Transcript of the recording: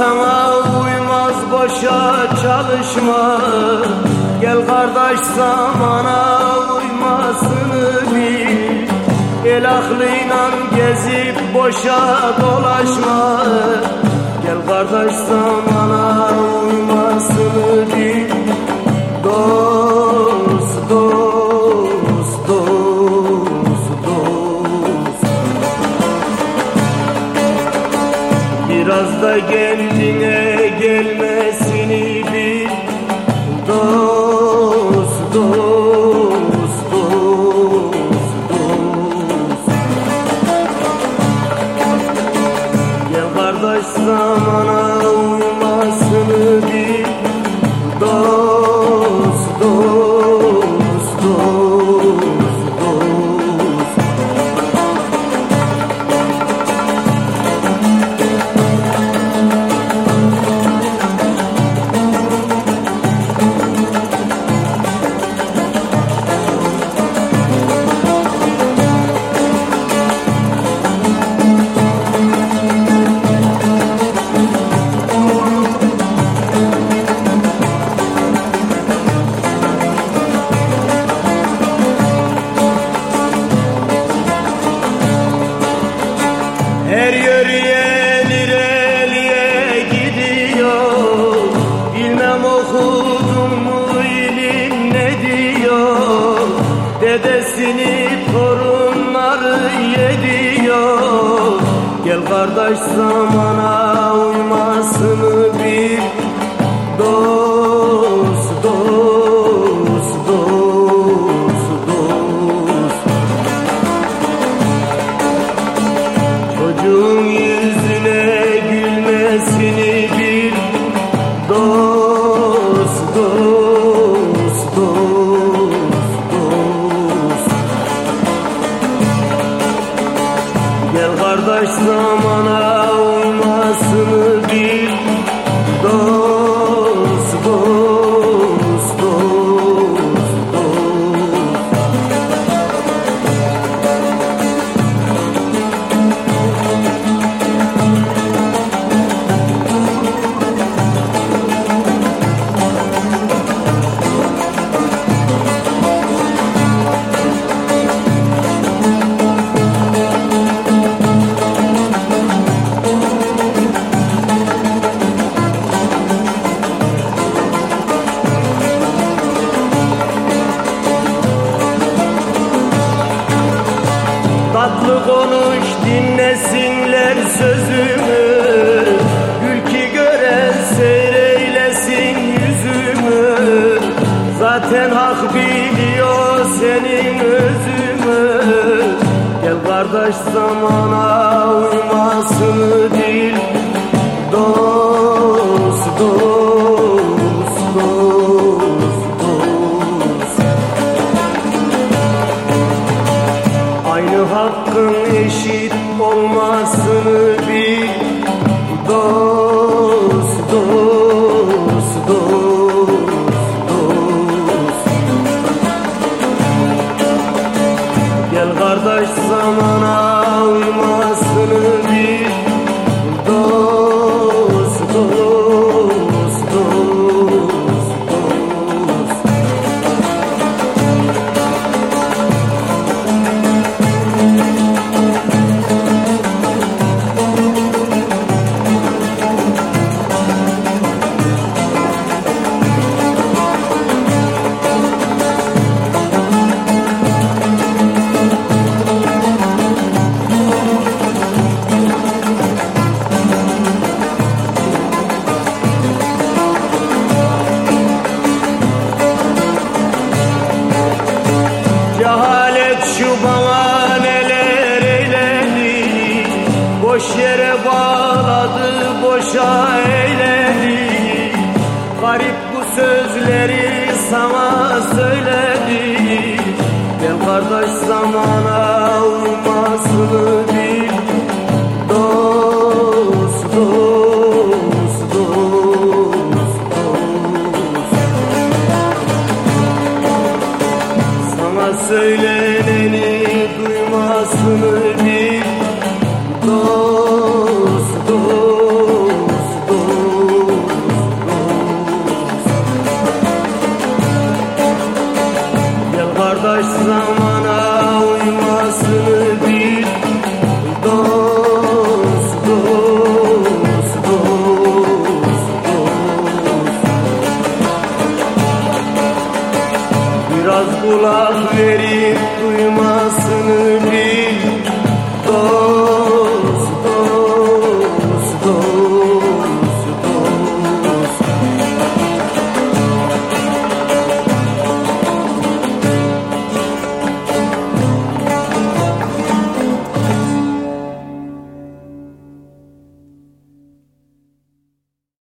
sana uymaz boşa çalışma. Gel kardeş zamana uymasını bil. El aklıyla gezip boşa dolaşma. Gel kardeş zamana uymasını gelmesini bil. Dost, dost, dost, dost. Gel kardeş zamana kardeş zamana uymasını bil. Dost, zamana uymasını Zaten hak biliyor senin özümü Gel kardeş zamana uymasını bil Dost, dost, dost, dost. Aynı hakkın eşit olmasını bil kardeş zamana uymasını Biraz kulak verip duymasını bil. Doğru